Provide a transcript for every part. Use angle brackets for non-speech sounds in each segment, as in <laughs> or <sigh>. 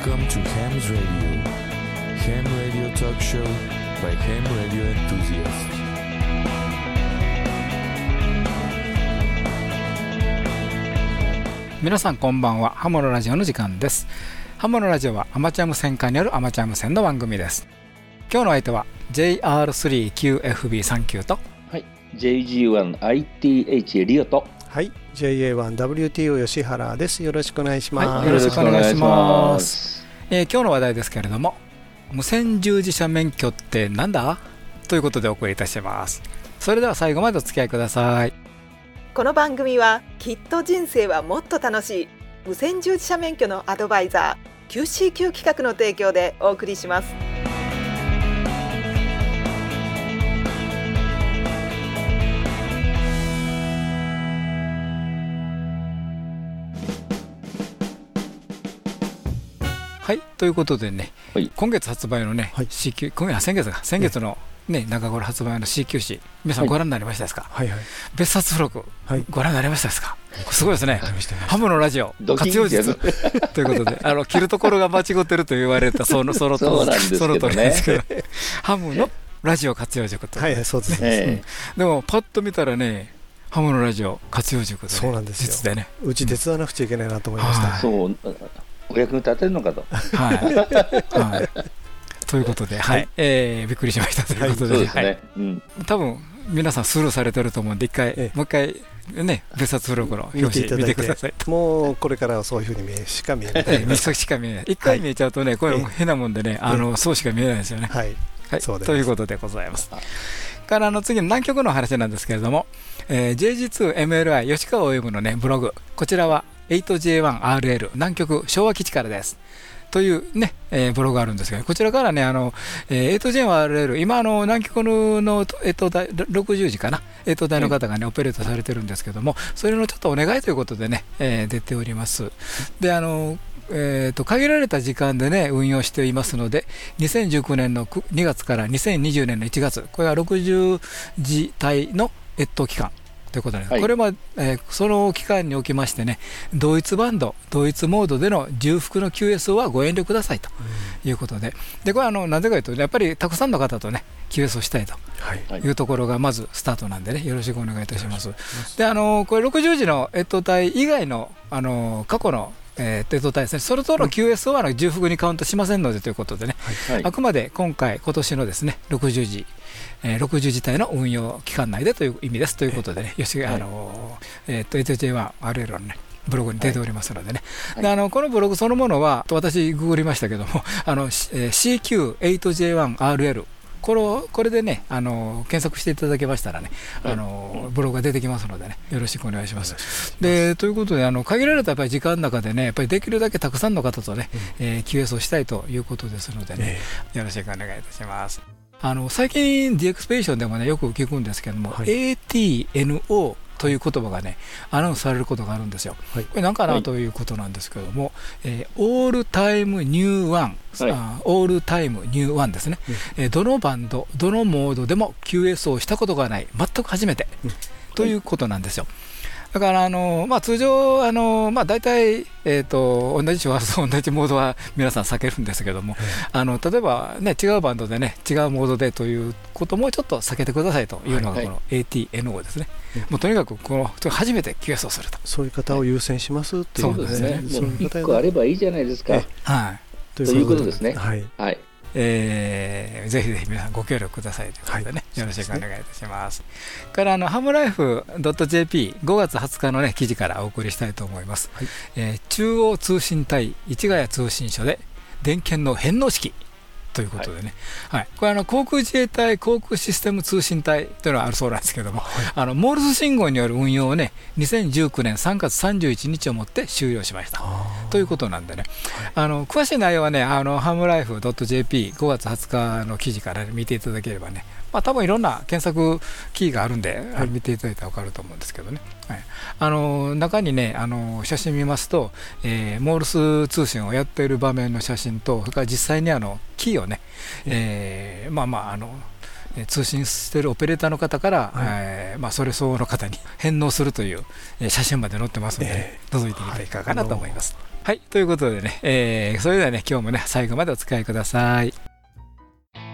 Welcome to Ham's Radio. Ham Radio Talk Show by Ham Radio Enthusiasts. 皆さんこんばんは。ハモのラジオの時間です。ハモのラジオはアマチュア無線化によるアマチュア無線の番組です。今日の相手は JR3QFB39 と。JG1ITH リオと。はい、JA1WTO 吉原です。よろしくお願いします。はい。よろしくお願いしますえー今日の話題ですけれども無線従事者免許ってなんだ？ということでお送りいたします。それでは最後までお付き合いください。この番組はきっと人生はもっと楽しい無線従事者免許のアドバイザー QCQ 企画の提供でお送りします。はいということでね、はい。今月発売のね、はい。CQ 今先月か。先月のね中頃発売の CQ 誌皆さんはい。ご覧になりましたですか、はいはい。別冊付録はい。ご覧になりましたですか？すごいですね。ハムのラジオ活用術。<laughs> ということであの切るところが間違ってると言われたそのそのとそうなんですけどね。その通りですけど。<laughs> ハムのラジオ活用塾とたはいはい、そうですね。えでもパッと見たらねハムのラジオ活用塾で、ね、そうなんですよ。ね。うち手伝わなくちゃいけないなと思いましはた。えそうお役に立てるのかと。はい、はい、ということで、はい。えーびっくりしました。ということで,、そうですはい。ねうん。多分皆さんスルーされてると思うんで一回、ええ。もう一回ね別冊付録の表紙見てください。もうこれからはそういうふうに見えしか見えない。ええ、見そしか見えない。一回見えちゃうとね、これええ変なもんでね、あの、そうしか見えないですよね。はい。はい、そうです。ということでございます。あ。からあの次の南極の話なんですけれども、えー JG2MLI 吉川オイムのねブログ、こちらは 8J1RL 南極昭和基地からです。というね、えーブログがあるんですけど、こちらからね、あの、えー、8J1RL、今あの、南極のの、えっと、大60時かな、えっと、大の方がね、オペレートされてるんですけども、それのちょっとお願いということでね、えー出ております。で、あの、えー、と限られた時間でね運用していますので2019年のく2月から2020年の1月これは60時帯の越冬期間ということです、はい。これは、えーその期間におきましてね同一バンド同一モードでの重複の QSO はご遠慮くださいということで。でこれはあのなぜかというとやっぱりたくさんの方とね QS をしたいとはい。はい。いうところがまずスタートなんでね、よろしくお願いいたします。で、あのこれ60時の越冬隊以外のあの過去の、えー、越冬隊ですね、それとの QSO はあの重複にカウントしませんのでということでね、はい。あくまで今回、今年のですね60時、えー、60時帯の運用期間内でという意味ですということでね、よし、はい。あのえー、と 8J1RL のね、ブログに出ておりますのでね、はい。であのこのブログそのものは、私、ググりましたけども、あのしえー CQ8J1RL、これをこれでねあの、検索していただけましたらね、あのブログが出てきますのでね、よろしくお願いします。でということで、あの限られたやっぱり時間の中でね、やっぱりできるだけたくさんの方とね、えー QS をしたいということですのでね、えよろしくお願いいたします。あの最近、ディエクスペディションでもね、よく聞くんですけども、はい。ATNO という言葉がね、アナウンスされることがあるんですよ。はい。これなんかはない。ということなんですけども、えーオールタイムニューワン、はい。オールタイムニューワンですね、うん。えーどのバンド、どのモードでも QS をしたことがない、全く初めて、うん。ということなんですよ。だからあの、まあ、通常、あのまあ、大体、えー、と同じ周波数、同じモードは皆さん避けるんですけども、あの例えば、ね、違うバンドでね、違うモードでということもちょっと避けてくださいというのが、はいこの ATNO ですね、うんもうとにかくこの初めて QS をすると。そういう方を優先しますっていうそうですね。そういう方一個あればいいじゃないですか。えはい。ということですね。はい。はいえーぜひぜひ皆さんご協力くださいということでね、はいよろしくお願いいたします。からあのハムライフ .jp5 月20日のね記事からお送りしたいと思います。はいえー中央通信帯市ヶ谷通信所で電源の返納式ということでね、はい。これあの航空自衛隊航空システム通信隊というのがあるそうなんですけども、あのモールス信号による運用をね2019年3月31日をもって終了しました。ということなんでね、あの詳しい内容はね、あのハムライフ .jp5 月20日の記事から見ていただければね、まあ多分いろんな検索キーがあるんで、あの見ていただいたら分かると思うんですけどね、はい、あの中にねあの、写真見ますと、えーモールス通信をやっている場面の写真と、それから実際にあのキーをね、えーまあまああの、えー通信してるオペレーターの方から、はい。えーまあ、それ相応の方に <laughs> 返納するという、えー写真まで載ってますので、え覗いてみてはいかがかなと思います。はい、ということでね、えーそれではね、今日もね、最後までお使いください。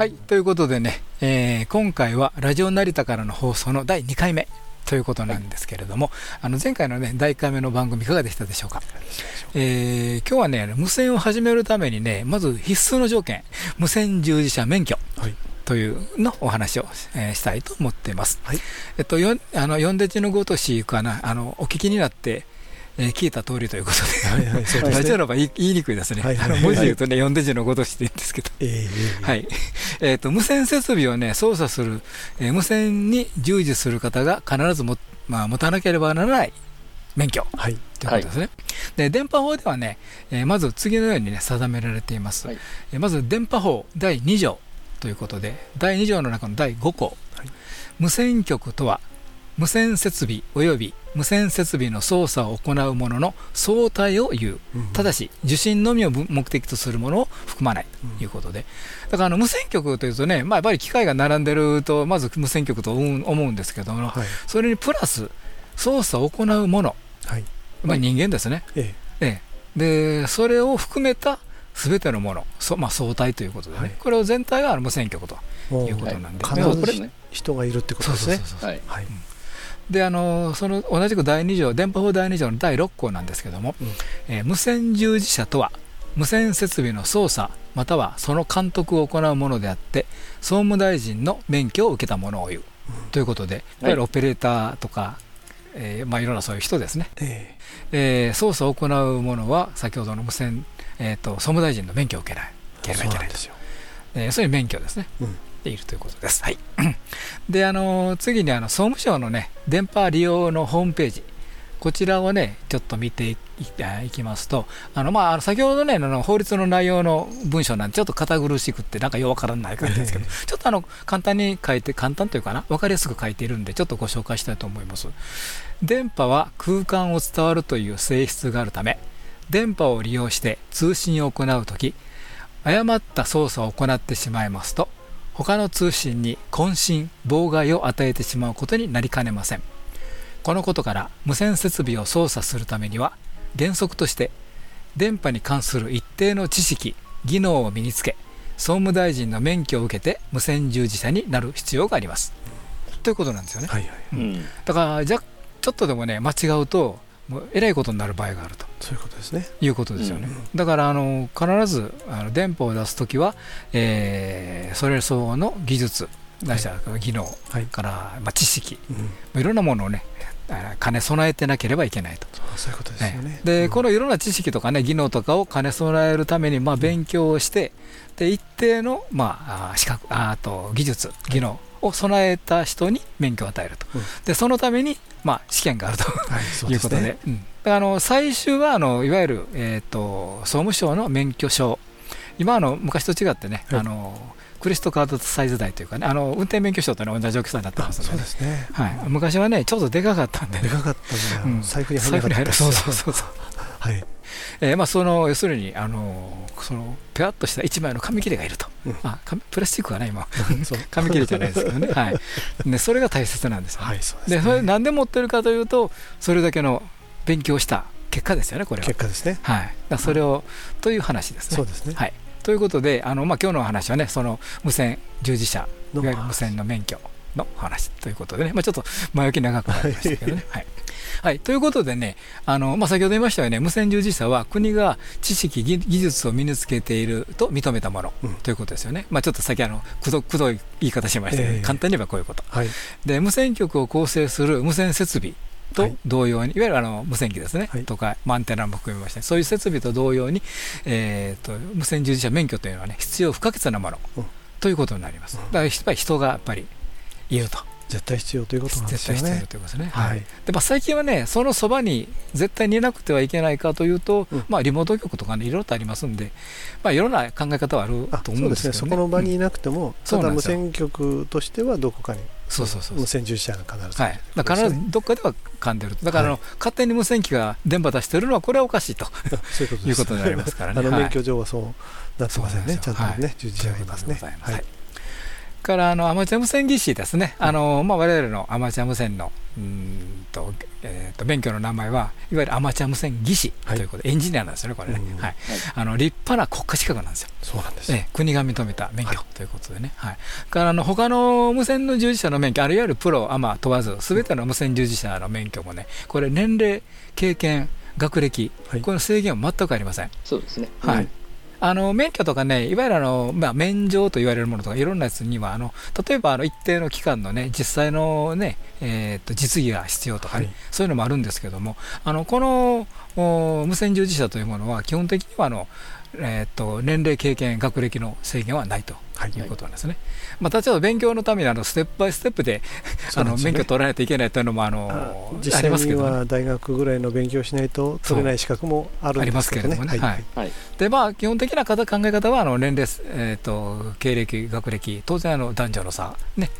はい、ということでね、えー今回はラジオ成田からの放送の第2回目ということなんですけれども、あの前回のね、第1回目の番組いかがでしたでしょうか？えー今日はね、無線を始めるためにね、まず必須の条件、無線従事者免許。はいというのお話を、えーしたいと思っています。はいえっと、よんあの、四デジのごとしかな、あの、お聞きになって、えー聞いた通りということで、はいはいそうですねラジオの場合言いにくいですね。はいはいはいあの文字で言うとね、四デジのごとしでいいんですけど。ええええはい。えっ、と、無線設備をね、操作する、えー無線に従事する方が必ずも、まあ、持たなければならない免許はいということですね。で、電波法ではね、えーまず次のようにね、定められています。はいえーまず、電波法第2条ということで、第2条の中の第5項。はい無線局とは、無線設備及び無線設備の操作を行うものの総体を言う。うんただし、受信のみを目的とするものを含まない。ということで、だからあの無線局というとね、まあ、やっぱり機械が並んでると、まず無線局と思うんですけども、はい。それにプラス、操作を行うもの、はい。まあ、人間ですね、ええ。えでそれを含めたすべてのもの、そまあ、総体ということでね、はい。これを全体が無線局ということなんで、必ずまあこれね人がいるってことですねであのその同じく第2条、電波法第2条の第6項なんですけども、うん。えー無線従事者とは、無線設備の操作、またはその監督を行うものであって、総務大臣の免許を受けたものを言う、ということで、い。わゆるオペレーターとか、えーまあ、いろんなそういう人ですね、ええ。ー操作を行うものは、先ほどの無線、えーと、総務大臣の免許を受けない、ければいけない。んですよ。えーそういう免許ですね、うんでいるということです。はい、であの次にあの総務省の、ね、電波利用のホームページ、こちらをね、ちょっと見ていいきますと、あのまあ、先ほどね、あの法律の内容の文章なんで、ちょっと堅苦しくって、なんかよくわからない感じですけど、ちょっとあの簡単に書いて、簡単というかな、わかりやすく書いているんで、ちょっとご紹介したいと思います。電波は空間を伝わるという性質があるため、電波を利用して通信を行うとき、誤った操作を行ってしまいますと他の通信に渾身妨害を与えてしまうことになりかねません。このことから無線設備を操作するためには原則として電波に関する一定の知識技能を身につけ総務大臣の免許を受けて無線従事者になる必要があります。ということなんですよね。はいはい。うん。だからじゃちょっとでもね間違うともうえらいことになる場合があると。そういうことですね。いうことですよね、うんだからあの必ずあの電波を出すときは、えーそれ相応の技術、ないしは技能はい。から、まあ、知識、うんいろんなものをね、あ兼ね備えてなければいけないと。そういうことですよね。で、うん。このいろんな知識とかね、技能とかを兼ね備えるために、まあ、勉強をして、で一定の、まあ、あ資格ああと技術、技能を備えた人に免許を与えると、うん。でそのために、まあ、試験があると。はいいうことで、ねうん。あの最終はあのいわゆる、えー、と総務省の免許証、今あの昔と違ってね、はい。あのクリストカードサイズ台というかね、あの運転免許証と、ね、同じ大きさになってますそうので,、ですね。はい、昔はね、ちょっとでかかったんでね、でかかったんうん。で財布に入らなかったそうそうそうそう、はい。えーまあ、その要するにあのそのペラッとした1枚の紙切れがいると、うん。まあ、紙プラスチックはね、今、<laughs> <laughs> 紙切れじゃないですけどね、<laughs> はい、でそれが大切なんですよね。はいそうですね。でそれなんで持ってるかというと、それだけの勉強した結果ですよね、これは。結果ですね。はい、だそれを、という話ですね。そうですね。はい、ということで、あのまあ今日のお話はね、その無線従事者、いのわゆる無線の免許のお話ということでね、まあ、ちょっと前置き長くなりましたけどね。はい。はい、ということでね、あのまあ、先ほど言いましたよね、無線従事者は国が知識、技技術を身につけていると認めたもの、うん。ということですよね。まあ、ちょっと先あのくど、くどい言い方しましたけど、ええ。簡単に言えばこういうこと。はい。で無線局を構成する無線設備とはい。同様に、いわゆるあの無線機ですね、はい。とか、まあアンテナも含めまして、そういう設備と同様に、えー、と無線従事者免許というのはね、必要不可欠なもの、うん。ということになります。うん。だからやっぱり人がやっぱりいると、絶対必要ということなんですよ絶対必要ね。ということですね。はい。でまあ、最近はね、そのそばに絶対にいなくてはいけないかというと、うん。まあ、リモート局とかね、いろいろとありますんで、まあ、いろんな考え方はあるあとそうですね、思うんですけど、ね、そこの場にうんいなくても、ただ無そうなんですよ。線局としてはどこかにそうそうそう無線従事者が必ずはい、だから必ずどっかでは噛んでる。と、だからあの、はい。勝手に無線機が電波出してるのは、これはおかしいと。<laughs> そういうことになりますからね。あのはい。免許上はそうなってませんね、ちゃんとね、はい。従事者がいますね。はいからあのアマチュア無線技師ですね、あのまあ、我々のアマチュア無線のうーんと、えー、と免許の名前は、いわゆるアマチュア無線技師ということで、エンジニアなんですよね、これね、うんはい。あの立派な国家資格なんですよ。そうなんです。ええ国が認めた免許はということでね、はい。からあの他の無線の従事者の免許、あるいわゆるプロ、アマ問わず、すべての無線従事者の免許もね、これ、年齢、経験、学歴、はい。この制限は全くありません。そうですね。はい。うんあの免許とかね、いわゆるあの、まあ、免状と言われるものとか、いろんなやつには、あの例えばあの一定の期間のね、実際のね、えーと実技が必要とかね、はい。そういうのもあるんですけども、あのこのお無線従事者というものは、基本的にはあの、えー、と年齢、経験、学歴の制限はないとはい。いうことなんですね。またちょっと勉強のためにあのステップバイステップであの免許取らないといけないというのもあのああ実際には大学ぐらいの勉強しないと取れない資格もあるんですけどね。ありますけれどもね。はい。はい。はい。でまあ、基本的な方考え方はあの年齢、えー、と経歴、学歴、当然あの男女の差、ね、はい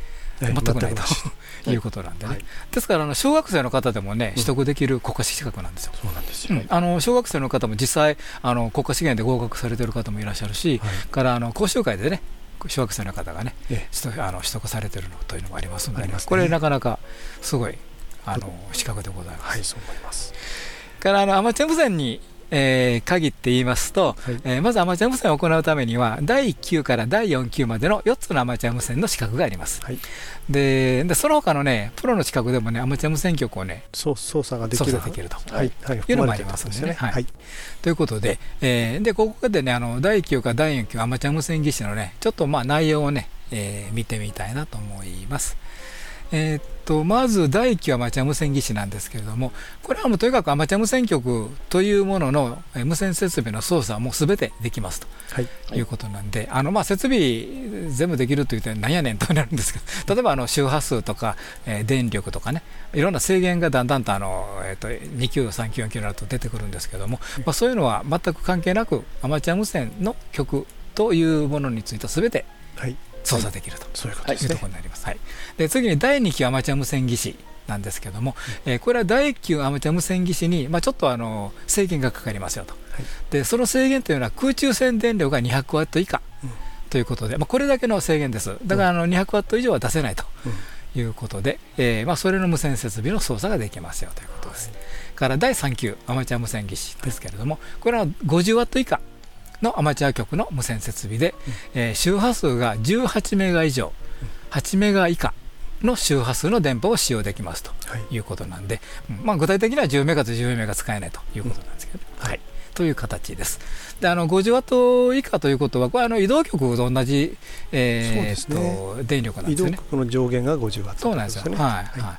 全くないと。<laughs> いうことなんでね、はい。ですからあの小学生の方でもね、取得できる国家資格なんですよ。そうなんですよ。うん。あの小学生の方も実際、あの国家試験で合格されてる方もいらっしゃるし、はい。からあの講習会でね、小学生の方がね、え取得あの取得されてるのというのもありますので、これ、なかなかすごいあの資格でございます。はい、そう思います。からあのアマチュア無線に、えー限って言いますと、はいえーまずアマチュア無線を行うためには、第1級から第4級までの4つのアマチュア無線の資格があります。はいででその他のね、プロの資格でもね、アマチュア無線局をね、操作ができる。できると。はい、はい、いうのもあり含ますんでね。はい、はいということで、えーでここでね、あの第1級から第4級アマチュア無線技師のね、ちょっとまあ内容をね、えー見てみたいなと思います。えーっとまず第1級アマチュア無線技師なんですけれども、これはもうとにかくアマチュア無線局というもののえー無線設備の操作はもうすべてできますと。はい、いうことなんで、あのまあ設備全部できると言ってなんやねんとなるんですけど、例えばあの周波数とか、えー電力とかね、いろんな制限がだんだんとあの、えー、と2級、3級、4級になると出てくるんですけども、まあ、そういうのは全く関係なく、アマチュア無線の曲というものについてはすべてはい、操作できると。そういうこと。ころになります。はい、で次に第2級アマチュア無線技師なんですけども、えーこれは第1級アマチュア無線技師に、まあ、ちょっとあの制限がかかりますよと、はいでその制限というのは空中線電量が200ワット以下うんということで、まあ、これだけの制限です。だからあの200ワット以上は出せないということで、えーまあ、それの無線設備の操作ができますよということです。から第3級アマチュア無線技師ですけれども、これは50ワット以下のアマチュア局の無線設備で、えー周波数が18メガ以上、8メガ以下の周波数の電波を使用できますとはい、いうことなんで、うんまあ、具体的には10メガと10メガ使えないということなんですけど、はい、という形です。であの50ワット以下ということは、これあの移動局と同じ、えーそうですねっと電力なん移動ですよね。局の上限が50ワットそうなんですよ。ね。はい。はい。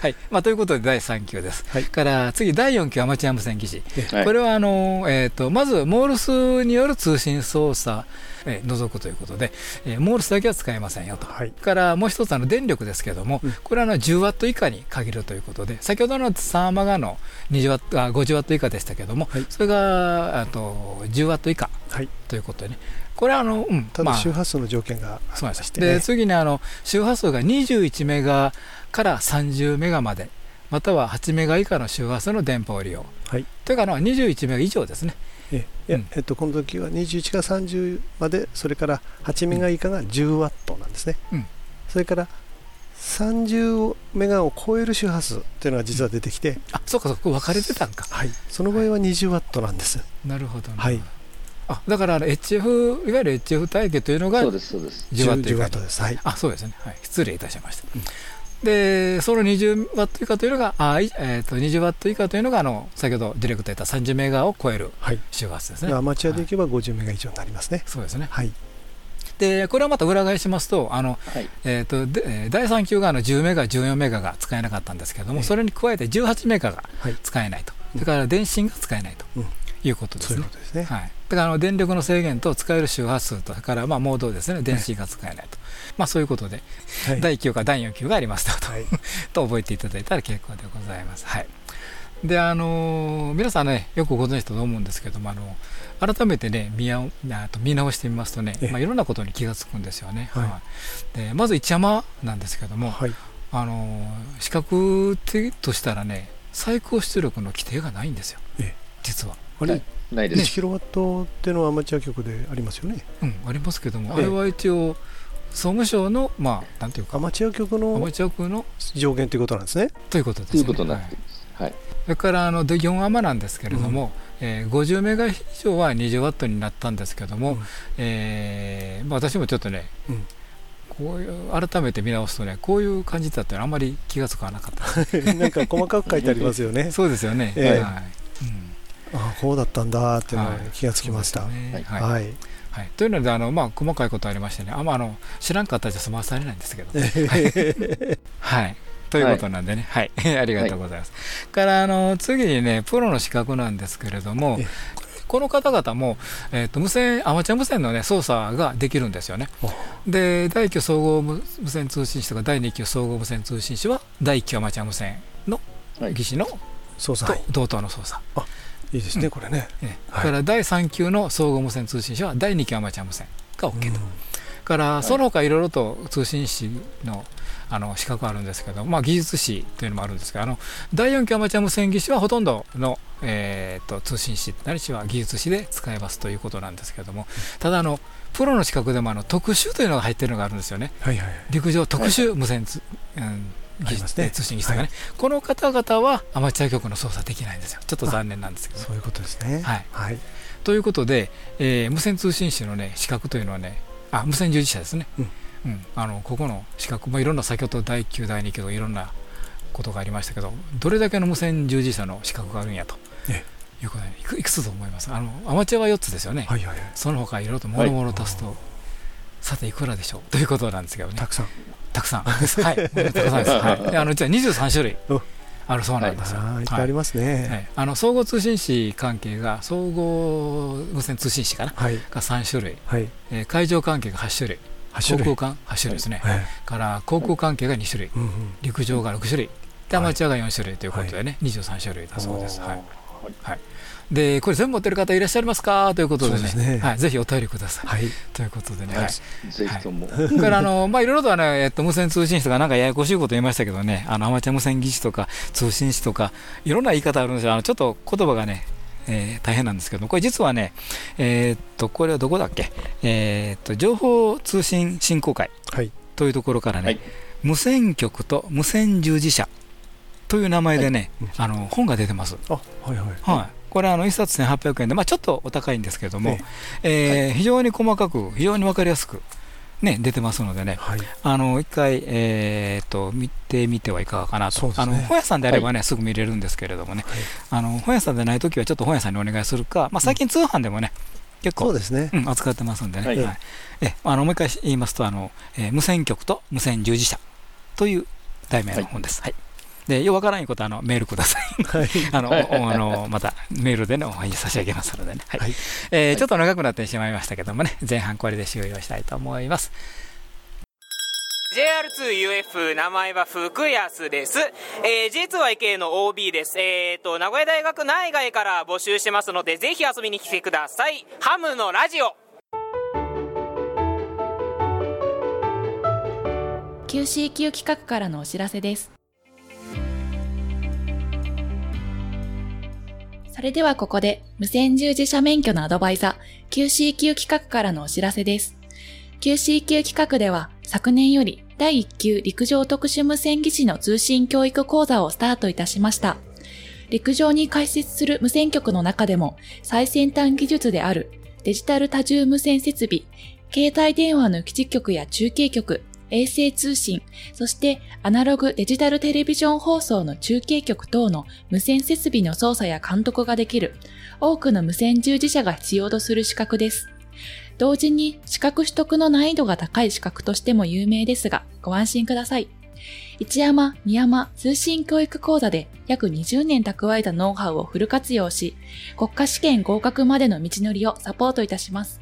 はい。まあ、ということで、第3級です。はいから、次、第4級アマチュア無線技師。はいこれは、あの、えっ、と、まず、モールスによる通信操作、えー除くということで、えーモールスだけは使えませんよと。はい、から、もう一つ、あの、電力ですけども、うんこれは、あの、10ワット以下に限るということで、先ほどのサーマガの20ワット、あ50ワット以下でしたけども、はいそれが、あと、10ワット以下はい。ということでね。これは、あの、うん、ただ周波数の条件がありそうなんです。で次にあの周波数が21メガから30メガまでまたは8メガ以下の周波数の電波を利用、はい。というかあの21メガ以上ですね。えいやうん。えっと、この時は21から30まで、それから8メガ以下が10ワットなんですね。うん。それから30メガを超える周波数というのが実は出てきて、あそうかそうか。分かれてたんか。はい、その場合は20ワットなんです。なるほど、ねはい。あだからあの HF いわゆる HF 帯形というのがそうです、そうです。10ワット以10ワットです。はい。あそうですね、はい、失礼いたしました、でその20ワット以下というのがあ、いえー、と20ワット以下というのがあの先ほどディレクター言った30メガを超えるはい。周波数ですねアマチュアでいけば50メガ以上になりますね。そうですねはい。で、これはまた裏返しますと、あの、はい。えっ、と、でえー第3級があの10メガ、14メガが使えなかったんですけども、ええそれに加えて18メガがはい使えないと。それから電信が使えないとうんいうことですねそういうこ。とですね。はい。だからあの電力の制限と使える周波数と、それからまあモードですね、電信が使えないと。まあそういうことで、はい第1級か第4級がありますよと。はい <laughs> と覚えていただいたら結構でございます。はい。で、あのー皆さんね、よくご存知だと思うんですけども、あの、改めてね、見と見直してみますとねえ、えまあ、いろんなことに気がつくんですよね。はいいでまず一山なんですけども、はい。あのー視覚としたらね、最高出力の規定がないんですよ。ええ実は。あれはい、ないで1す。キロワットっていうのはアマチュア局でありますよね。うん、ありますけども、ええあれは一応、総務省の、まあ、なんていうか、アマチュア局アのマチュア区の上限ということなんですね。ということですね。ということになっはい。それからあので4アマなんですけれども、えー50メガ以上は20ワットになったんですけども、うんえーまあ、私もちょっとね、うんこういう改めて見直すとねこういう感じだったらあんまり気がつかなかった <laughs> なんか細かく書いてありますよね。<laughs> そうですよね、ええはいうんあこうだったんだっていうのはい。に気がつきました。はい。はい。はい。というのであの、まあ、細かいことありましてね。あんまあの知らんかったらじゃ済まされないんですけど、はい。ということなんでね、はい、<laughs> ありがとうございます。からあの次にね、プロの資格なんですけれどもえ、この方々も、えー、と無線アマチュア無線の、ね、操作ができるんですよね。お。で、第1級総合無無線通信士とか第2級総合無線通信士は第1級アマチュア無線のはい。技師の操作。はいと同等の操作。いいですね、これね。ねはい。から第3級の総合無線通信士は第2級アマチュア無線が OK と。うん。からい。その他いろいろと通信士のあの資格あるんですけど、まあ、技術士というのもあるんですがあの第4級アマチュア無線技師はほとんどの、えー、と通信士ないしは技術士で使えますということなんですけどもただあのプロの資格でもあの特殊というのが入ってるのがあるんですよね。はいはいはい。陸上特殊無線つ、うん、ありますね。通信技師とかね、この方々はアマチュア局の操作できないんですよ。ちょっと残念なんですけどね。そういうことですね。はい。はい。ということで、えー無線通信士の、ね、資格というのはね、あ無線従事者ですね、うん。うん。あのここの資格、まあ、いろんな先ほど第1級、第2級とかいろんなことがありましたけど、どれだけの無線従事者の資格があるんやと。えいうことで、いくいくつと思います？あのアマチュアは4つですよね、はいはいはい。その他いろいろともろもろ足すと、さていくらでしょう？ということなんですけどね、たくさん。たくさん。はい、たくさんです、はい、で <laughs> あの実は23種類お。あるそうなんですよ。ああ、いっぱいありますはね。い。あの総合通信士関係が総合無線通信士かな？はい。が3種類、はい。えー海上関係が8種類。8種類。航空関8種類ですね、はい。から航空関係が2種類。うんうん。陸上が6種類。でアはい。マチュアが4種類ということでね、23種類だそうです、おー。はいでこれ全部持ってる方いらっしゃいますか？ということでね。ね。はい、ぜひお便りください、はい。ということでね、はい。はい。ぜひとも。それからあの、まあ、いろいろとね、えっと、無線通信士とか、なんかややこしいこと言いましたけどね、あのアマチュア無線技師とか通信士とか、いろんな言い方あるんですよ、あのちょっと言葉がね、えー大変なんですけど、これ実はね、えーっと、これはどこだっけ、えーっと、情報通信振興会はい。というところからね、はい。無線局と無線従事者という名前でね、はい。あの本が出てます。あ、はいはい。はい、これあの1冊1800円で、まあ、ちょっとお高いんですけれども、ええ。ー非常に細かく、非常に分かりやすく、ね、出てますのでね、はい。あの一回、えー、と見てみてはいかがかなと、ね。あの本屋さんであればね、すぐ見れるんですけれどもね、あの本屋さんでないときは、ちょっと本屋さんにお願いするか、まあ、最近通販でもね、結構、そうですね。うん、扱ってますんでね、はい。はい。えあのもう一回言いますとあの、えー無線局と無線従事者という題名の本です。はいでよくわからないことはあのメールください。はい。<laughs> あの、おあの、またメールでのお返事差し上げますのでね。はい。はいえーちょっと長くなってしまいましたけどもね、前半これで終了したいと思います。JR2UF 名前は福安です、えー、J2YK の OB ですえー、と名古屋大学内外から募集してますのでぜひ遊びに来てくださいハムのラジオ QCQ 企画からのお知らせですそれではここで無線従事者免許のアドバイザー QCQ 企画からのお知らせです。QCQ 企画では昨年より第1級陸上特殊無線技師の通信教育講座をスタートいたしました。陸上に開設する無線局の中でも最先端技術であるデジタル多重無線設備、携帯電話の基地局や中継局、衛星通信、そしてアナログデジタルテレビジョン放送の中継局等の無線設備の操作や監督ができる多くの無線従事者が必要とする資格です。同時に資格取得の難易度が高い資格としても有名ですが、ご安心ください。一山、二山通信教育講座で約20年蓄えたノウハウをフル活用し、国家試験合格までの道のりをサポートいたします。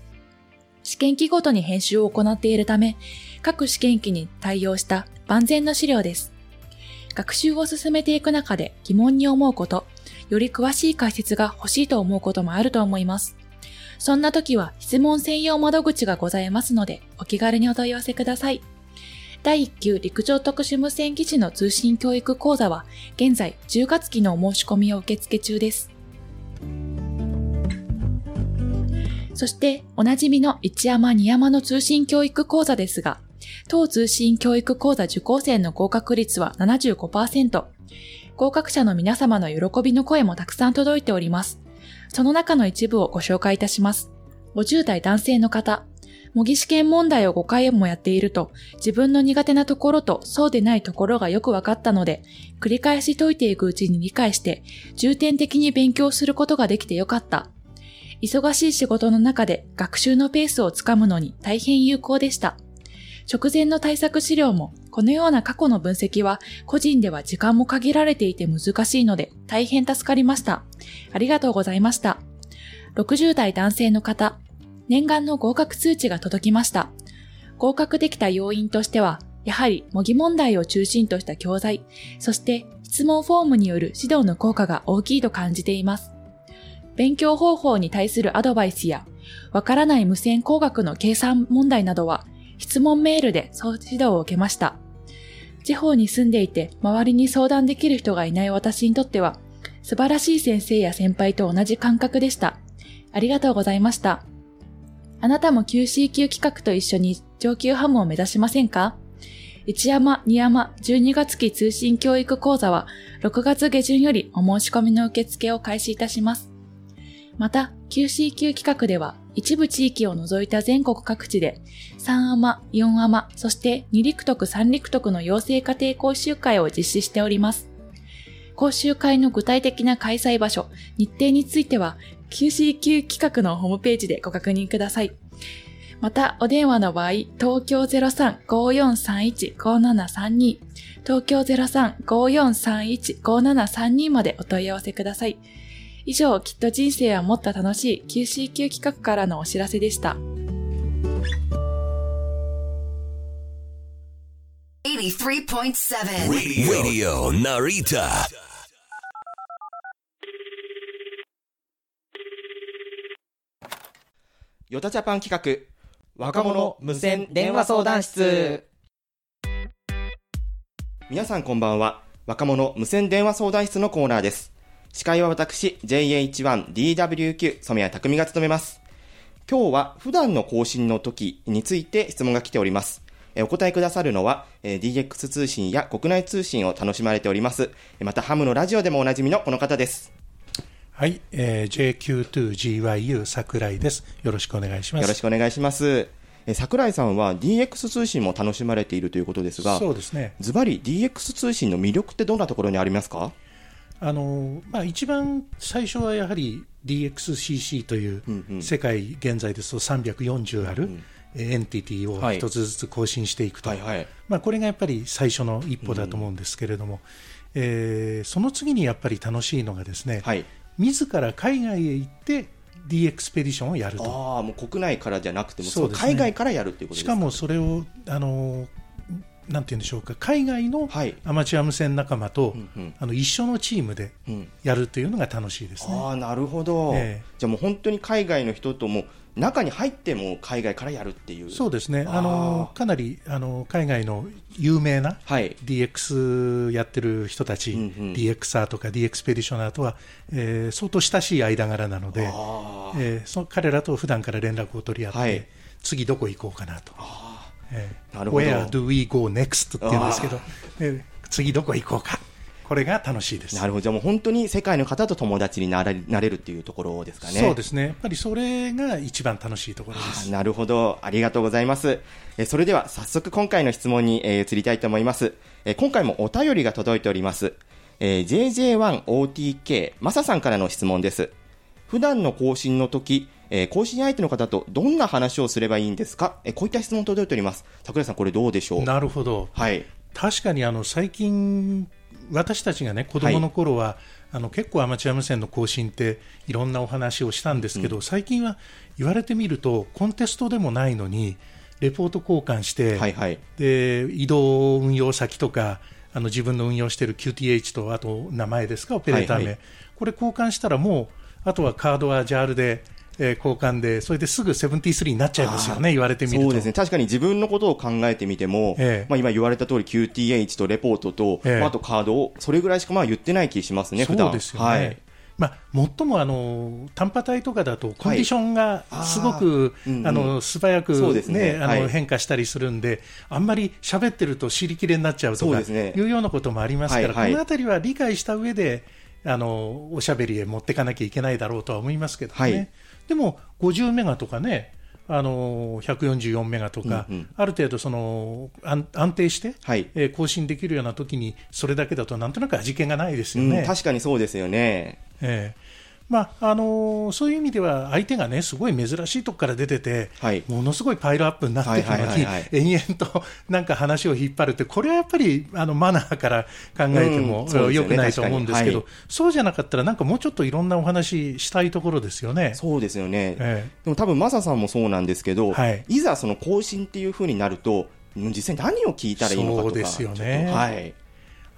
試験期ごとに編集を行っているため、各試験期に対応した万全の資料です。学習を進めていく中で疑問に思うこと、より詳しい解説が欲しいと思うこともあると思います。そんな時は質問専用窓口がございますので、お気軽にお問い合わせください。第1級陸上特殊無線技師の通信教育講座は、現在10月期のお申し込みを受付中です。そして、おなじみの一山二山の通信教育講座ですが、当通信教育講座受講生の合格率は75%。合格者の皆様の喜びの声もたくさん届いております。その中の一部をご紹介いたします。50代男性の方。模擬試験問題を5回もやっていると、自分の苦手なところとそうでないところがよく分かったので、繰り返し解いていくうちに理解して、重点的に勉強することができてよかった。忙しい仕事の中で学習のペースをつかむのに大変有効でした。直前の対策資料も、このような過去の分析は個人では時間も限られていて難しいので大変助かりました。ありがとうございました。60代男性の方、念願の合格通知が届きました。合格できた要因としては、やはり模擬問題を中心とした教材、そして質問フォームによる指導の効果が大きいと感じています。勉強方法に対するアドバイスや、わからない無線工学の計算問題などは、質問メールで総指導を受けました。地方に住んでいて、周りに相談できる人がいない私にとっては、素晴らしい先生や先輩と同じ感覚でした。ありがとうございました。あなたも QCQ 企画と一緒に上級ハムを目指しませんか？一山、二山、12月期通信教育講座は6月下旬よりお申し込みの受付を開始いたします。また、QCQ 企画では一部地域を除いた全国各地で3アマ、4アマ、そして2陸徳3陸徳の養成家庭講習会を実施しております。講習会の具体的な開催場所、日程については QCQ 企画のホームページでご確認ください。また、お電話の場合、東京03-5431-5732、東京03-5431-5732までお問い合わせください。以上、きっと人生はもっと楽しい QCQ 企画からのお知らせでした。83.7 Radio Narita. ヨタジャパン企画若者無線電話相談室皆さんこんばんは若者無線電話相談室のコーナーです司会は私 JH1DWQ 染谷匠が務めます今日は普段の更新の時について質問が来ておりますえお答えくださるのは、えー DX 通信や国内通信を楽しまれておりますえまたハムのラジオでもおなじみのこの方ですはい、えー JQ2GYU 桜井です。よろしくお願いします。よろしくお願いします。え桜井さんは DX 通信も楽しまれているということですが、そうですね。ズバリ DX 通信の魅力ってどんなところにありますか？あのまあ、一番最初はやはり DXCC という世界現在ですと340あるえーエンティティをはい。一つずつ更新していくと、はいはい。まあ、これがやっぱり最初の一歩だと思うんですけれども、えーその次にやっぱり楽しいのがですね、自ら海外へ行って D エクスペディションをやると。ああ、もう国内からじゃなくても、そうですね。海外からやるっていうことしかもそれを、あのなんて言うんでしょうか、海外のアマチュア無線仲間と、あの一緒のチームでやるというのが楽しいですね。ああ、なるほど、えじゃあもう本当に海外の人とも、中に入っても海外からやるっていう。そうですね、あのかなりあの海外の有名なはい、DX やってる人たち、DXR とか D エクスペディショナーとは、えー相当親しい間柄なので、えーそ彼らと普段から連絡を取り合って、はい。次どこ行こうかなと。えーなるほど Where do we go next? って言うんですけど、えー次どこ行こうか、これが楽しいです。なるほど、じゃあもう本当に世界の方と友達になれなれるっていうところですかね。そうですね、やっぱりそれが一番楽しいところです。なるほど、ありがとうございます。えーそれでは早速今回の質問に、えー移りたいと思います。えー今回もお便りが届いております。えー JJ1OTK マサさんからの質問です。普段の更新の時、えー更新相手の方とどんな話をすればいいんですか、えーこういった質問届いております。桜井さん、これどうでしょう？なるほど、はい、確かにあの最近、私たちがね子供の頃は、あの結構アマチュア無線の更新っていろんなお話をしたんですけど、最近は言われてみるとコンテストでもないのにレポート交換して、で移動運用先とかあの自分の運用している QTH とあと名前ですか？オペレーター名、はいはい。これ交換したらもうあとはカードは JAL で、えー交換でそれですぐ73になっちゃいますよね言われてみると。そうですね。確かに自分のことを考えてみても、ええ。まあ今言われた通り QTH とレポートと、ええ。まああとカードを、それぐらいしかまあ言ってない気しますね、普段そうですよね。はい。まあ、最もあの単波帯とかだとコンディションがすごく、あーうんうん。あの素早く、ね。ねあのはい。変化したりするんで、あんまり喋ってると尻切れになっちゃうとかいうようなこともありますから、はいはい。このあたりは理解した上であのおしゃべりへ持っていかなきゃいけないだろうとは思いますけどね、はいでも50メガとかね、あの144メガとか、うんうんある程度その安安定して、はいえー更新できるような時に、それだけだとなんとなく味気がないですよね。うん確かにそうですよね。ええまああのーそういう意味では相手がねすごい珍しいとこから出てて、ものすごいパイルアップになってるのはいはいはいにはい延々となんか話を引っ張るってこれはやっぱりあのマナーから考えてもうよくないと思うんですけど、確かそうじゃなかったらなんかもうちょっといろんなお話したいところですよね。そうですよね。えでも多分マサさんもそうなんですけど、い、ざその更新っていう風になると、うん実際何を聞いたらいいのかとか。そうですよねはい。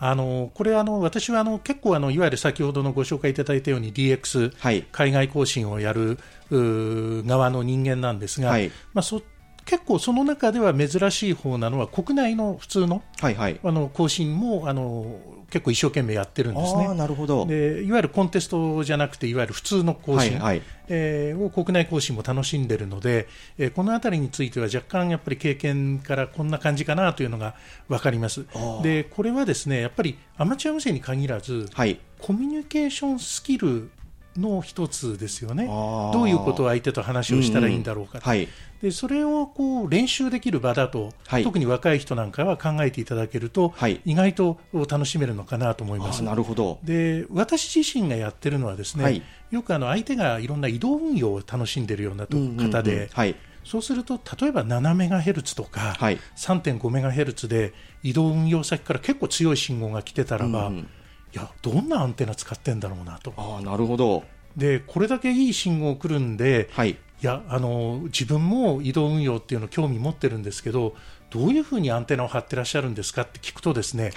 あのこれあの、私はあの結構あの、いわゆる先ほどのご紹介いただいたように DX、海外更新をやる側の人間なんですが、はい。まあ、そ結構その中では珍しい方なのは、国内の普通の,、はいはい、あの更新もあの結構一生懸命やってるんですね。なるほど。でいわゆるコンテストじゃなくて、いわゆる普通の更新、はいはい。えーを国内更新も楽しんでるので、えーこのあたりについては若干やっぱり経験からこんな感じかなというのが分かります。でこれはですねやっぱりアマチュア無線に限らず、コミュニケーションスキルの一つですよね。どういうことを相手と話をしたらいいんだろうか、うんうん。はい。でそれをこう練習できる場だと、特に若い人なんかは考えていただけると、意外と楽しめるのかなと思います。なるほど。で私自身がやってるのはですね、はい。よくあの相手がいろんな移動運用を楽しんでるようなとうんうんうん。方で、はい。そうすると例えば7メガヘルツとか、3.5メガヘルツで移動運用先から結構強い信号が来てたらば、うんうんいやどんなアンテナ使ってんだろうなと。あなるほど。でこれだけいい信号来るんで、い、やあの自分も移動運用っていうの興味持ってるんですけどどういうふうにアンテナを張ってらっしゃるんですかって聞くとですね、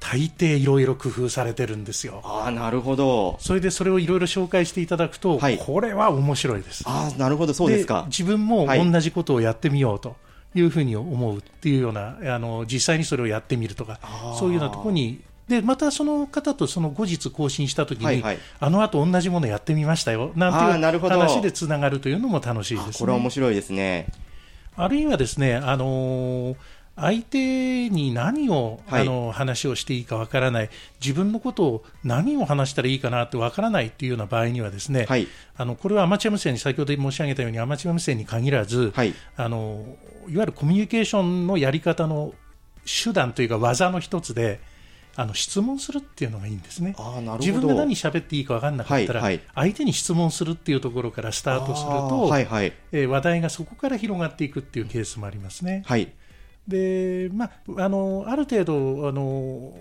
大抵いろいろ工夫されてるんですよ。あなるほど。それでそれをいろいろ紹介していただくと、これは面白いです。あなるほどそうですか。自分も同じことをやってみようというふうに思うっていうような、あの実際にそれをやってみるとか、そういうようなところに。でまたその方とその後日更新したときに、はいはい。あの後同じものやってみましたよなんていう話でつながるというのも楽しいです、ね、これは面白いですね。あるいはですね、あのー相手に何を、はい。あの話をしていいかわからない、自分のことを何を話したらいいかなってわからないっていうような場合にはですね、あのこれはアマチュア無線に先ほど申し上げたようにアマチュア無線に限らず、あのいわゆるコミュニケーションのやり方の手段というか技の一つで。あの質問するっていうのがいいんですね。自分が何喋っていいか分かんなかったら、はいはい相手に質問するっていうところからスタートするあと、ーはいはいえー話題がそこから広がっていくっていうケースもありますね。はい。で、まあ、あのある程度あの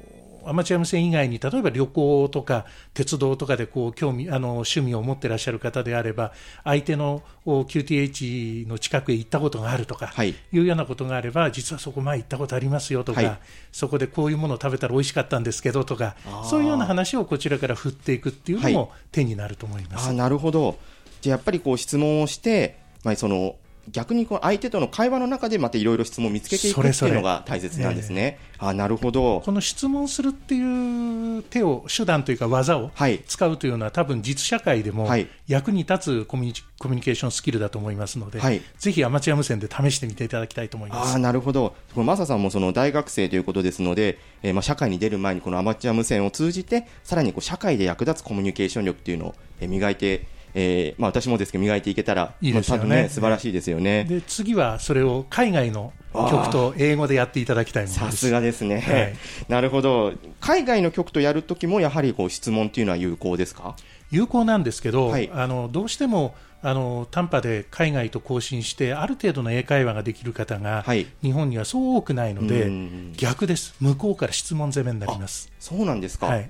アマチュア無線以外に、例えば旅行とか鉄道とかでこう興味あの趣味を持ってらっしゃる方であれば、相手の QTH の近くへ行ったことがあるとか、いうようなことがあれば、実はそこ前行ったことありますよとか、はいそこでこういうものを食べたら美味しかったんですけどとか、そういうような話をこちらから振っていくっていうのも手になると思います。あーなるほど。じゃあやっぱりこう質問をして、まあ、その逆にこう相手との会話の中でまたいろいろ質問を見つけていくっていうのが大切なんですね。あーなるほど。この質問するっていう手を、手段というか技を使うというのは、多分実社会でも役に立つコミュニコミュニケーションスキルだと思いますので、はいぜひアマチュア無線で試してみていただきたいと思います。ああなるほど、このマサさんもその大学生ということですので、えーまあ、社会に出る前にこのアマチュア無線を通じて、さらにこう社会で役立つコミュニケーション力っていうのをえー磨いて、えーまあ、私もですけど、磨いていけたら、いいですよね。まあね素晴らしいですよね。で次はそれを海外の曲と英語でやっていただきたい。さすがですね、はい。<laughs> なるほど、海外の曲とやるときも、やはりこう質問っていうのは有効ですか？有効なんですけど、はい。あのどうしてもあの短波で海外と交信して、ある程度の英会話ができる方が、日本にはそう多くないのうでん、逆です、向こうから質問攻めになります。そうなんですか。はい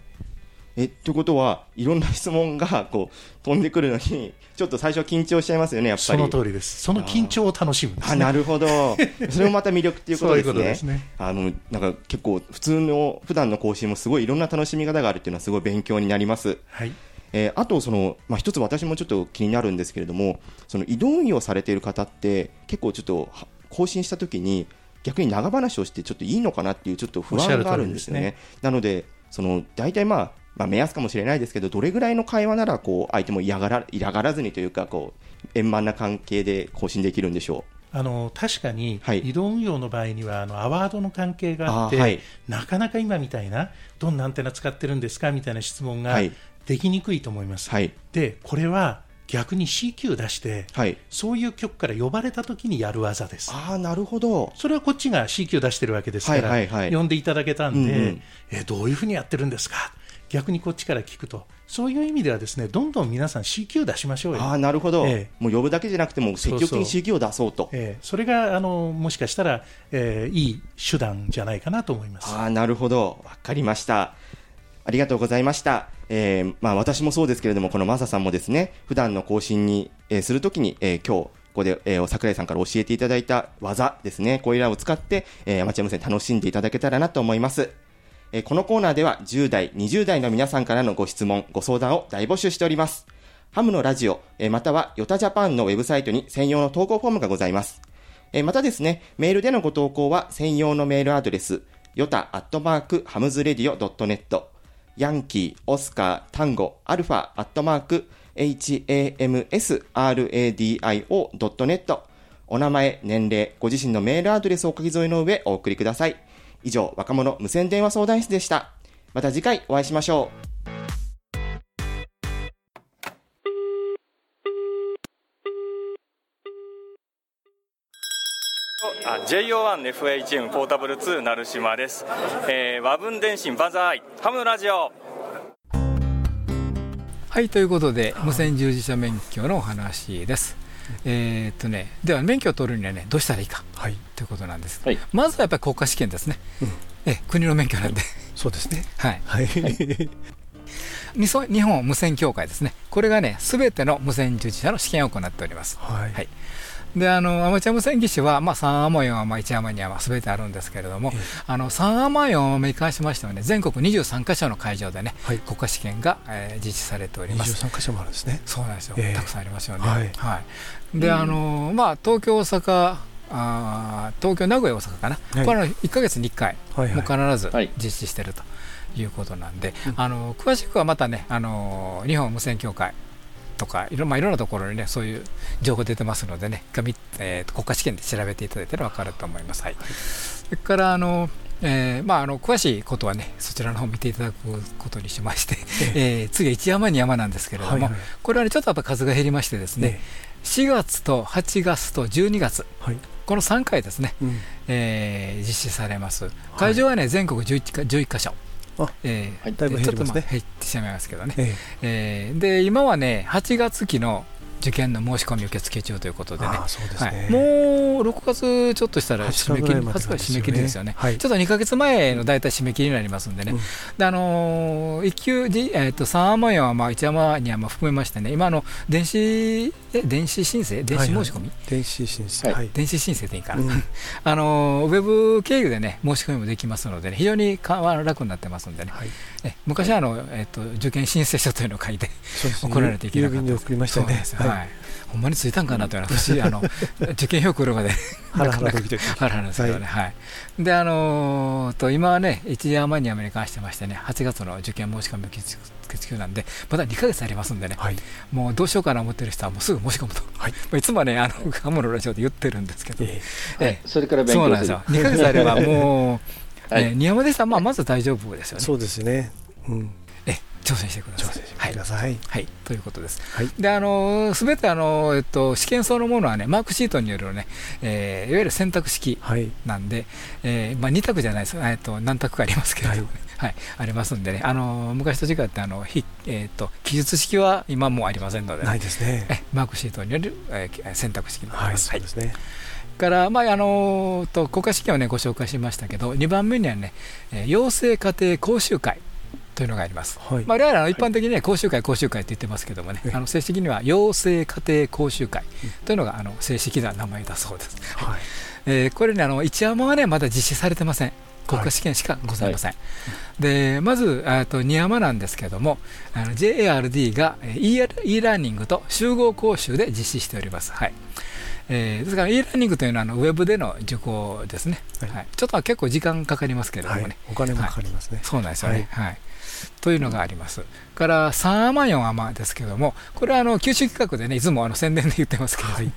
えということは、いろんな質問がこう飛んでくるのに、ちょっと最初は緊張しちゃいますよね、やっぱり。その通りです。その緊張を楽しむんです、ね。あなるほど、<laughs> それもまた魅力っていうことですね。あのなんか結構、普通の普段の講習もすごいいろんな楽しみ方があるっていうのは、すごい勉強になります。はいえーあとその、まあ、一つ私もちょっと気になるんですけれども、その移動運用されている方って、結構ちょっとは更新したときに、逆に長話をしてちょっといいのかなっていうちょっと不安があるんですよね。なので、その大体まあ、まあ、目安かもしれないですけど、どれぐらいの会話ならこう相手も嫌がら嫌がらずにというかこう、円満な関係で更新できるんでしょあの確かに移動運用の場合にはあのアワードの関係があってはい。なかなか今みたいなどんなアンテナ使ってるんですかみたいな質問がはい。できにくいと思います。はい。でこれは逆に CQ 出して、そういう局から呼ばれた時にやる技です。ああ、なるほど。それはこっちが CQ 出してるわけですから、はいはいはい。呼んでいただけたんで、うんうん。えどういうふうにやってるんですか？逆にこっちから聞くと、そういう意味ではですね、どんどん皆さん CQ 出しましょうよ。ああ、なるほど、ええもう呼ぶだけじゃなくて、もう積極的に CQ を出そうと。えーそれがあのもしかしたら、えーいい手段じゃないかなと思います。ああ、なるほど。わかりました。ありがとうございました。えーまあ私もそうですけれども、このマサさんもですね、普段の更新に、えーするときに、えー今日、ここで、えー、お桜井さんから教えていただいた技ですね、これらを使って、えーアマチュア無線楽しんでいただけたらなと思います。えこのコーナーでは10代、20代の皆さんからのご質問、ご相談を大募集しております。ハムのラジオ、えまたはヨタジャパンのウェブサイトに専用の投稿フォームがございます。えまたですね、メールでのご投稿は専用のメールアドレス、ヨタアットマークハムズレディオドットネット、ヤンキー、オスカー、タンゴ、アルファ、アットマーク、hamsradio.net、お名前、年齢、ご自身のメールアドレスを書き添えの上お送りください。以上、若者無線電話相談室でした。また次回お会いしましょう。あ JO1FHM ポータブル2成島です、えー、和文電信バザーイハムラジオはいということで無線従事者免許のお話です。えーっとね、では免許を取るにはねどうしたらいいか、ということなんです、まずはやっぱり国家試験ですね、え国の免許なんで。そうですね。はい、はい。日本日本無線協会ですね。これがねすべての無線従事者の試験を行っております、はいであのアマチュア無線技師は、まあ、3アマ4アマ1アマ2アマすべてあるんですけれども、あの3アマ4アマに関しましてはね全国23カ所の会場でね、国家試験が、えー実施されております。23箇所もあるんですね。そうなんですよ、ええ。たくさんありますよね。はい。で、うん。あのまあ、東京、大阪、あー東京、名古屋、大阪かな、はい。これは1か月に1回、はいはい。もう必ず実施しているということなんで、あの詳しくはまたね、あの日本無線協会とかいろ,、まあ、いろんなところにね、そういう情報出てますのでね、えーと国家試験で調べていただいたら分かると思います。はい、それからあのえーまあ、あの詳しいことはね、そちらの方を見ていただくことにしまして、えー次は1山2山なんですけれども、はいはいこれはね、ちょっとやっぱ数が減りましてですね、4月と8月と12月、この3回ですね、えー実施されます。会場はね、全国 11, か11箇所。えーだいぶ減りますね。ちょっとまあ減ってしまいますけどね。ええ。ーで、今はね、8月期の受験の申し込み受付中ということでね、あそうですね。はい。もう6月ちょっとしたら締め切り、20日ぐらいまで20日が締め切りですよね、はい。ちょっと2か月前の大体締め切りになりますんでね、であのー、1級、じえー、と3万円はまあ1山にはまあ含めましてね、今あの、電子、え電子申請、電子申し込み、電子申請、はい。電子申請でいいかな、うん。<laughs> あのーウェブ経由でね、申し込みもできますので、ね、非常にか楽になってますんでね、え昔はあの、えー、と受験申請書というのを書いてね。<laughs> 送られていけなかったですよはい。はい。ほんまについたんかなというのは不思議あの受験票来るまでなかなかドキドキハラハラですけどね、はい。であのーと今はね1山2山に関してましてね8月の受験申し込み受付中なんでまだ2か月ありますんでね、もうどうしようかな思ってる人はもうすぐ申し込むと、<laughs> まあいつもねあのハムのラジオで言ってるんですけど、ええ。それから勉強そうなんですよ。2か月あればもう、<laughs> はい。えー、2山でしたら、まあ、まず大丈夫ですよね。そうですね、うん、え挑戦してください。はい、ください。はい、ということです。で、あのすべてあのえっと試験そのものはねマークシートによるね、えーいわゆる選択式なんで、えーまあ二択じゃないです。えっと何択かありますけれどもね。はい、ありますんでね、あの昔と違ってあの、ひえー、と記述式は今もうありませんので、ないですねえマークシートによる、えー選択式になります。はいそうですねから、まああのと国家試験を、ね、ご紹介しましたけど、2番目にはね、えー養成家庭講習会というのがあります。まあ、我々は一般的には講習会、講習会って言ってますけどもね、あの正式には養成家庭講習会というのがあの正式な名前だそうです。<laughs> えーこれね、あの一山はね、まだ実施されてません。国家試験しかございません。でまず、あと2山なんですけども、あの JARD がえー e ラーニングと集合講習で実施しております。はい。えーですから e ラーニングというのはあのウェブでの受講ですね、はい。ちょっと結構時間かかりますけれどもね、はい。お金もかかりますね。はい。そうなんですよね、はいというのがあります。から3アマ4アマですけども、これはあの九州企画でね、いつもあの宣伝で言ってますけれども、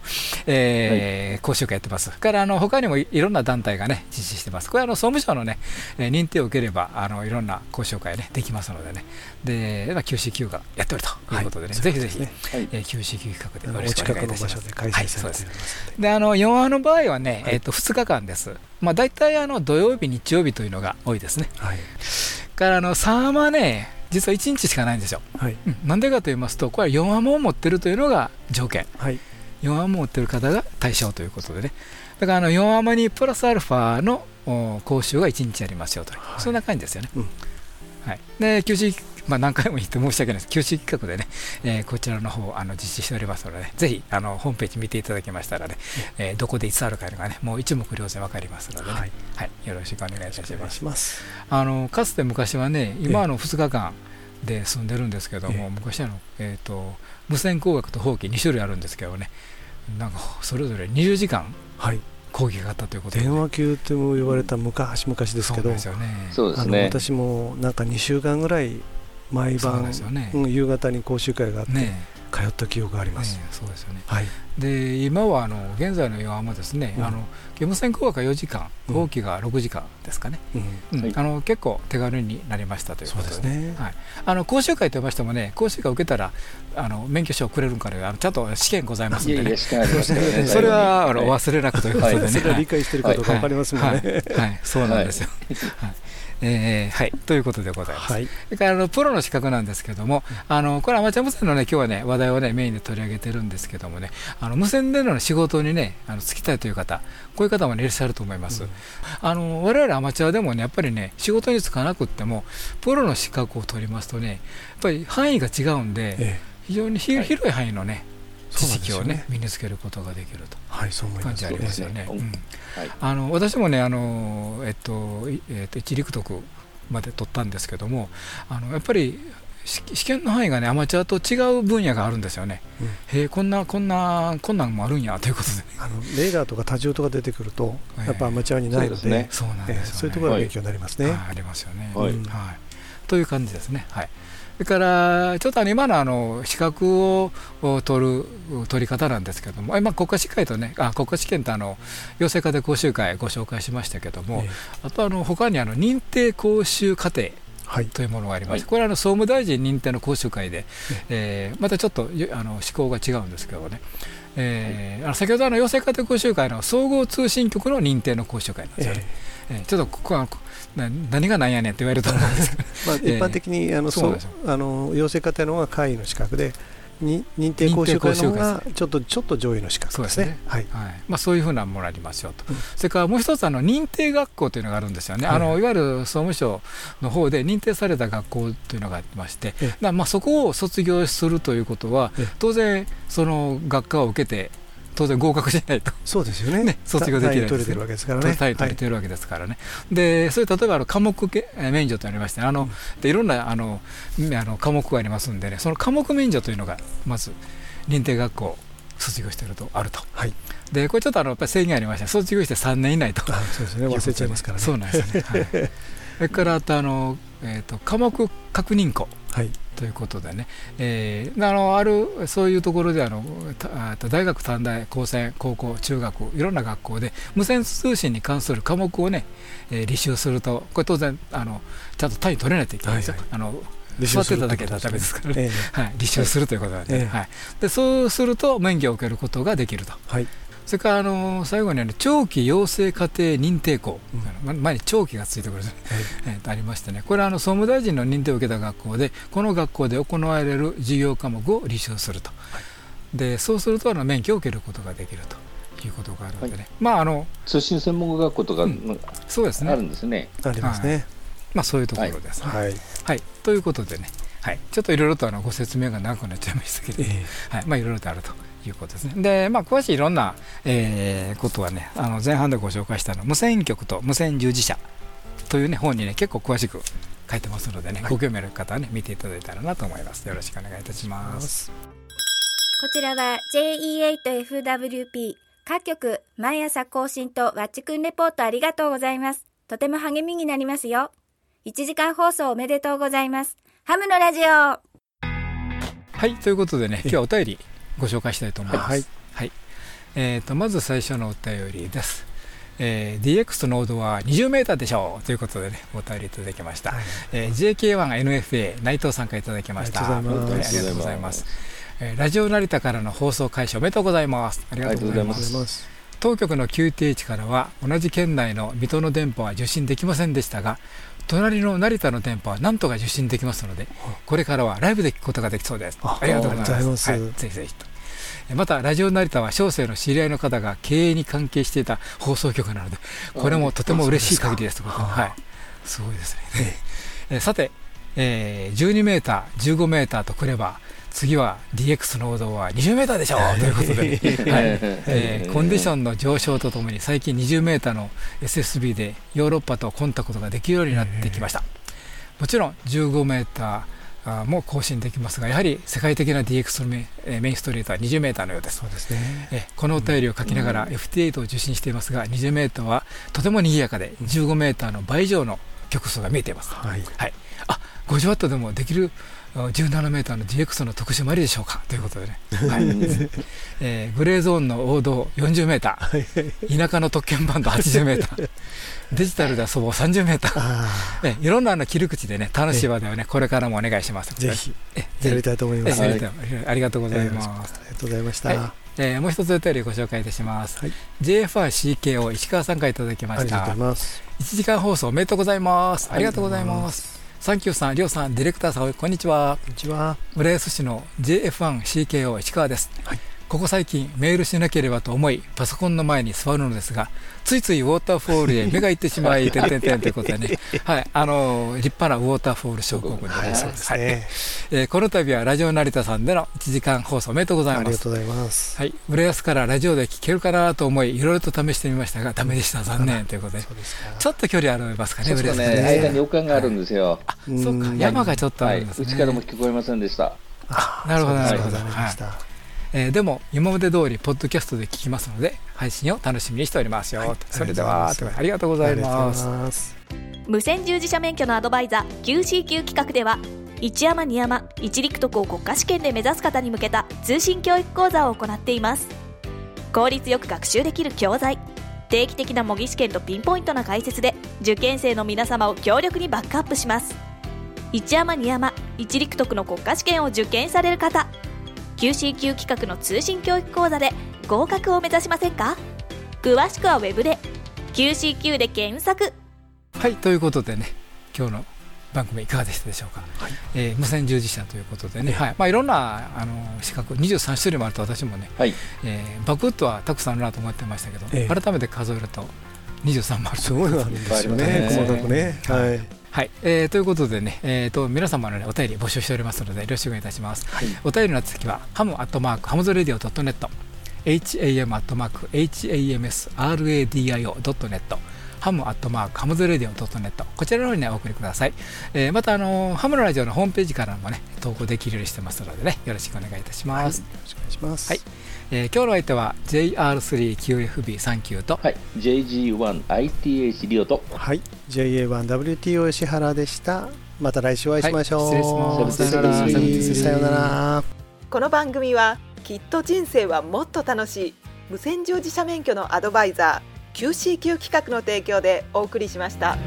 えー講習会やってます。からあの他にもいいろんな団体がね、実施してます。これはあの総務省のね、えー認定を受ければ、あのいろんな講習会ね、できますのでね、で、まあ、QCQ がやっておるということでね、はい。ぜひぜひ、えー QCQ 企画であのよろしくお願いいたします。お近くの場所で開催されております。であの4話の場合はね、えー、と2日間です、まあ、大体あの土曜日、日曜日というのが多いですね。からあの3話はね、実は1日しかないんですよ。うん。なんでかと言いますと、これは4話も持ってるというのが条件、4話も持ってる方が対象ということでね、だからあの4話もにプラスアルファのお講習が1日ありますよと、そんな感じですよね。はい、で、休止、まあ、何回も言って申し訳ないです。休止企画でね、えーこちらの方あの実施しておりますので、ね、ぜひあのホームページ見ていただけましたらね、えーどこでいつあるかいうのがね、もう一目瞭然わかりますのでね、はい。よろしくお願いいたします。あのかつて昔はね、今あの2日間で住んでるんですけども、昔あの、えー、と無線工学と法規2種類あるんですけどね、なんかそれぞれ20時間講義があったということで、電話級とも言われた昔々ですけど、そうですよね。そうですね。あの私もなんか2週間ぐらい毎晩、ですよね。うん夕方に講習会があって、ね通った記憶があります。ねそうですよね。はい。で今はあの現在の弱もですね、うん。あのゲーム線工学が4時間、うん。法規が6時間ですかね。あの結構手軽になりましたということで。そうですね。はい、あの講習会と言いましてもね、講習会を受けたらあの免許証をくれるんからあのちゃんと試験ございますんでね。<laughs> それはあの忘れなくということでね。はい。それは理解してるかどうかわかりますもんね。はい。そうなんですよ。はいえーはい、ということでございます。はい。それからあのプロの資格なんですけども、あのこれアマチュア無線のね今日はね話題をねメインで取り上げてるんですけどもね、あの無線での仕事にねあの就きたいという方、こういう方もねいらっしゃると思います。あの我々アマチュアでもねやっぱりね仕事に就かなくってもプロの資格を取りますとねやっぱり範囲が違うんで、非常にひ広い範囲のね知識をね身につけることができると。はい、そう。感じありますよね。あの私もねあの、えっといえっと、一陸徳まで取ったんですけどもあのやっぱりし試験の範囲がねアマチュアと違う分野があるんですよね。へえこんなこんなこんなんもあるんやということでね。あのレーダーとか多重とか出てくると、ええやっぱアマチュアにないので、そうなんですよねええそういうところが勉強になりますね。はいありますよね。はいうんはいという感じですね。はい。それからちょっとあの今のあの資格をお取る取り方なんですけども、今国家試験とね、あ国家試験とあの養成家庭講習会ご紹介しましたけども、あとあの他にあの認定講習課程というものがありまして、これはあの総務大臣認定の講習会で、えーまたちょっとよあの思考が違うんですけどね。えーあの先ほどあの養成家庭講習会の総合通信局の認定の講習会なんですよね。えーちょっとここはこな何が何やねんって言われると思うんですまあ、<laughs> 一般的にあのそうあの養成家庭の方が会員の資格で、に認定講習会の方がちょっとちょっと上位の資格ですね。はい。はい。まあ、そういうふうなものありますよと、それからもう一つあの、認定学校というのがあるんですよね、はい。あのいわゆる総務省の方で認定された学校というのがありまして、まあそこを卒業するということは、当然、その学科を受けて、当然合格しないと、そうですよね。卒業できない単位取れてるわけですからね。単位取れてるわけですからね、でそれ例えばあの科目免除とありまして、あのでいろんなあのんあの科目がありますんでね、その科目免除というのが、まず認定学校卒業してるとあると、でこれちょっとあのやっぱり制限ありまして、卒業して3年以内と、そうですね。忘れちゃいますからね。そうなんですよね。はい。それからあとあの、えー、と科目確認校ということでね、えーあのあるそういうところであの大学、短大、高専、高校、中学、いろんな学校で無線通信に関する科目をね、えー履修すると、これ当然あの、ちゃんと単位取れないといけないんですよ。あの履修する座ってただけではダメですからね、ええ。はい、履修するということなんで,、ええ。はい、でそうすると免許を受けることができると、それからあの最後にあの長期養成課程認定校、ま前に長期がついてくるんですね、えーとありましてね、これはあの総務大臣の認定を受けた学校で、この学校で行われる授業科目を履修すると、でそうするとあの免許を受けることができるということがあるのでね、まああの通信専門学校とか、そうですね。あるんですね。ありますね。はい。まあ、そういうところです、ね。はい。はい。ということでね、はい、ちょっといろいろとあのご説明が長くなっちゃいましたけど、はい。まあ、いろいろとあるということですね。で、まあ、詳しいいろんな、えーことはね、あの前半でご紹介したの無線局と無線従事者という、ね、本にね、結構詳しく書いてますのでね、ご興味ある方はね、見ていただいたらなと思います。よろしくお願いいたします。こちらは JE8FWP 各局毎朝更新とワッチくんレポートありがとうございます。とても励みになりますよ。1時間放送おめでとうございます。ハムのラジオはい、ということでね、今日はお便りご紹介したいと思います。はいはいえー、とまず最初のお便りです。えー DX ノードは20メーターでしょうということでね、お便りいただきました。えー JK1NFA 内藤さんからいただきました。ありがとうございますはいありがとうございます。えーラジオ成田からの放送開始おめでとうございます。ありがとうございますす。当局の QTH からは同じ県内の水戸の電波は受信できませんでしたが隣の成田の電波はなんとか受信できますのでこれからはライブで聞くことができそうですありがとうございますぜひぜひとえまたラジオ成田は小生の知り合いの方が経営に関係していた放送局なのでこれもとても嬉しい限りですとはい、すごいですね、えさて、えー12メーター15メーターとくれば次は DX の王道は20メーターでしょう。ということで、<laughs> はい。えーコンディションの上昇とともに最近20メーターの SSB でヨーロッパとコンタクトができるようになってきました。もちろん15メーターあも更新できますがやはり世界的な DX のメ,、えーメインストリートは20メーターのようです。そうですね。えーこのお便りを書きながら FT8 を受信していますが20メーターはとても賑やかで15メーターの倍以上の曲数が見えています、はい。はい、あ50ワットでもできるあ17メーターの DX の特殊もありでしょうか？ということでね、はい。えーグレーゾーンの王道40メーター。田舎の特権バンド80メーター。<laughs> デジタルではそぼ30メーター。えいろんなあの切り口でね楽しい話題をねこれからもお願いします。ぜひえやりたいと思います。えやりたい。ありがとうございます、ありがとうございました、はい。えーもう一つお便りご紹介いたします、JFRCKO 石川さんからいただきました。ありがとうございます。1時間放送おめでとうございます。ありがとうございますサンキューさん、りょうさん、ディレクターさん、こんにちは。こんにちは。浦安市の JF1CKO 石川です。ここ最近メールしなければと思い、パソコンの前に座るのですが、ついついウォーターフォールへ目が行ってしまい、てんてんてんということでね、はい、あの立派なウォーターフォール症候群でございます。はいそうですね。はい。えーこの度はラジオ成田さんでの1時間放送おめでとうございます。ありがとうございます。はい、浦安からラジオで聞けるかなと思い、いろいろと試してみましたが、ダメでした、残念。ということで、ちょっと距離ありますかね、浦安から間に丘があるんですよ。そうか、山がちょっとあるんですね。はい、うちからも聞こえませんでした。なるほど、なるほど。はいえーでも、今まで通り、ポッドキャストで聞きますので、配信を楽しみにしておりますよ。それでは、ありがとうございます。無線従事者免許のアドバイザー QCQ 企画では一山二山一陸徳を国家試験で目指す方に向けた通信教育講座を行っています効率よく学習できる教材定期的な模擬試験とピンポイントな解説で受験生の皆様を強力にバックアップします一山二山一陸徳の国家試験を受験される方 QCQ 企画の通信教育講座で合格を目指しませんか？詳しくはウェブで。QCQ で検索。はい、ということでね、今日の番組いかがでしたでしょうか、はい、えー、無線従事者ということでね、はい。まあ、いろんなあの資格23種類もあると私もね、はい。えー、バクッとはたくさんあるなと思ってましたけど、えー、改めて数えると23もあるすごいあるんですよね。細かくね。はいはい、えー、ということでね、えーと、皆様の、ね、お便り募集しておりますのでよろしくお願いいたします、はい、お便りの続きはハムアットマークハムズレディオ .net ham アットマーク hamsradio.net ham アットマーク hamsradio ドット net。こちらの方に、ね、お送りください、えー、またあのハムのラジオのホームページからもね投稿できるようにしてますのでねよろしくお願いいたします、はい、よろしくお願いします。はいえー、今日の相手は JR3QFB39 と、はい、JG1ITH リオと、はい、JA1WTO 石原でした。また来週お会いしましょう、はい、失礼します。さようなら。この番組はきっと人生はもっと楽しい無線乗自社免許のアドバイザー QCQ 企画の提供でお送りしました。